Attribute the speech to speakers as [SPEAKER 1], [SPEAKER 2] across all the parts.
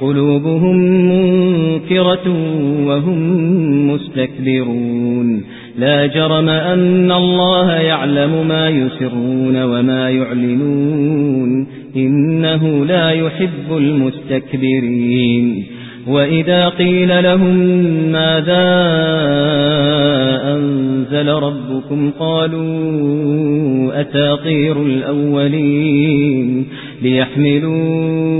[SPEAKER 1] قلوبهم منكرة وهم مستكبرون. لا جرم أن الله يعلم ما يسرون وما يعلنون. إنه لا يحب المستكبرين. وإذا قيل لهم ماذا أنزل ربكم قالوا أساطير الأولين ليحملوا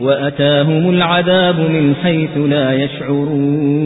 [SPEAKER 1] وأتاهم العذاب من حيث لا يشعرون